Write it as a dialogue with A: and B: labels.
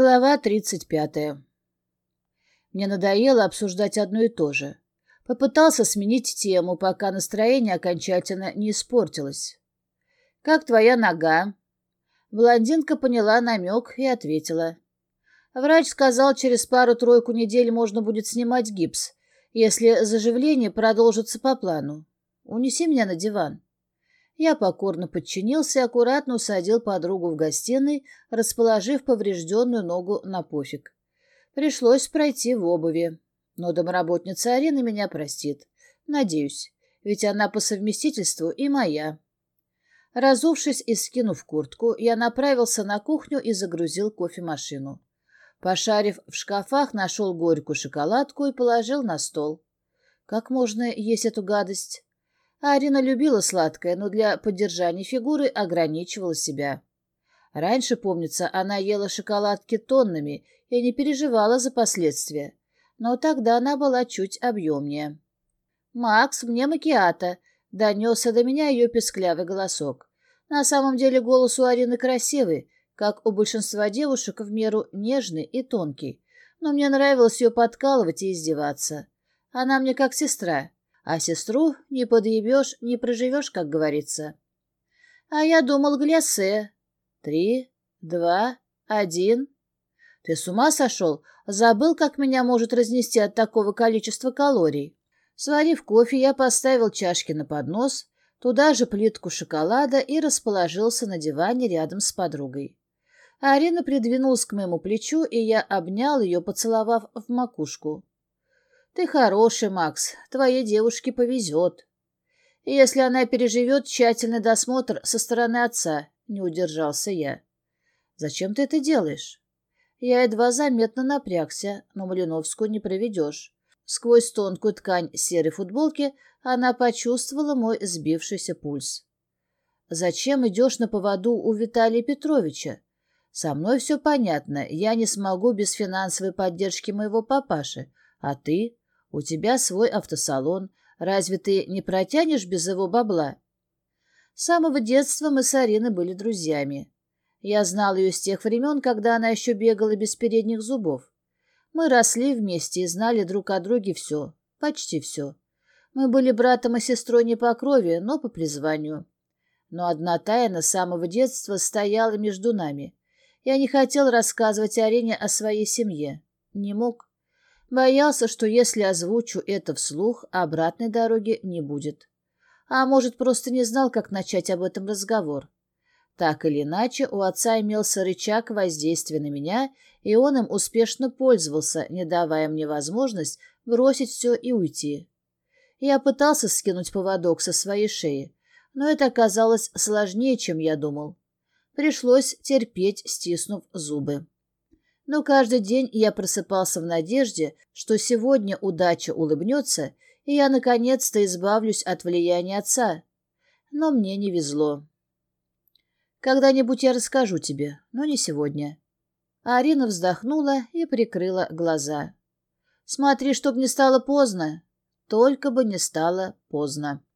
A: Глава 35. Мне надоело обсуждать одно и то же. Попытался сменить тему, пока настроение окончательно не испортилось. «Как твоя нога?» Блондинка поняла намек и ответила. Врач сказал, через пару-тройку недель можно будет снимать гипс, если заживление продолжится по плану. Унеси меня на диван. Я покорно подчинился и аккуратно усадил подругу в гостиной, расположив поврежденную ногу на пофиг. Пришлось пройти в обуви. Но домработница Арины меня простит. Надеюсь, ведь она по совместительству и моя. Разувшись и скинув куртку, я направился на кухню и загрузил кофемашину. Пошарив в шкафах, нашел горькую шоколадку и положил на стол. Как можно есть эту гадость? Арина любила сладкое, но для поддержания фигуры ограничивала себя. Раньше, помнится, она ела шоколадки тоннами и не переживала за последствия, но тогда она была чуть объемнее. «Макс, мне макиата!» — донесся до меня ее песклявый голосок. На самом деле голос у Арины красивый, как у большинства девушек в меру нежный и тонкий, но мне нравилось ее подкалывать и издеваться. Она мне как сестра, а сестру не подъебешь, не проживешь, как говорится. А я думал глясе. Три, два, один. Ты с ума сошел? Забыл, как меня может разнести от такого количества калорий. Сварив кофе, я поставил чашки на поднос, туда же плитку шоколада и расположился на диване рядом с подругой. Арина придвинулась к моему плечу, и я обнял ее, поцеловав в макушку. Ты хороший, Макс, твоей девушке повезет. Если она переживет тщательный досмотр со стороны отца, не удержался я. Зачем ты это делаешь? Я едва заметно напрягся, но Малиновскую не проведешь. Сквозь тонкую ткань серой футболки она почувствовала мой сбившийся пульс. «Зачем идешь на поводу у Виталия Петровича? Со мной все понятно, я не смогу без финансовой поддержки моего папаши, а ты? У тебя свой автосалон. Разве ты не протянешь без его бабла? С самого детства мы с Ариной были друзьями. Я знал ее с тех времен, когда она еще бегала без передних зубов. Мы росли вместе и знали друг о друге все, почти все. Мы были братом и сестрой не по крови, но по призванию. Но одна тайна с самого детства стояла между нами. Я не хотел рассказывать Арине о своей семье. Не мог. Боялся, что если озвучу это вслух, обратной дороги не будет. А может, просто не знал, как начать об этом разговор. Так или иначе, у отца имелся рычаг воздействия на меня, и он им успешно пользовался, не давая мне возможность бросить все и уйти. Я пытался скинуть поводок со своей шеи, но это оказалось сложнее, чем я думал. Пришлось терпеть, стиснув зубы. Но каждый день я просыпался в надежде, что сегодня удача улыбнется, и я наконец-то избавлюсь от влияния отца. Но мне не везло. Когда-нибудь я расскажу тебе, но не сегодня. Арина вздохнула и прикрыла глаза. Смотри, чтоб не стало поздно. Только бы не стало поздно.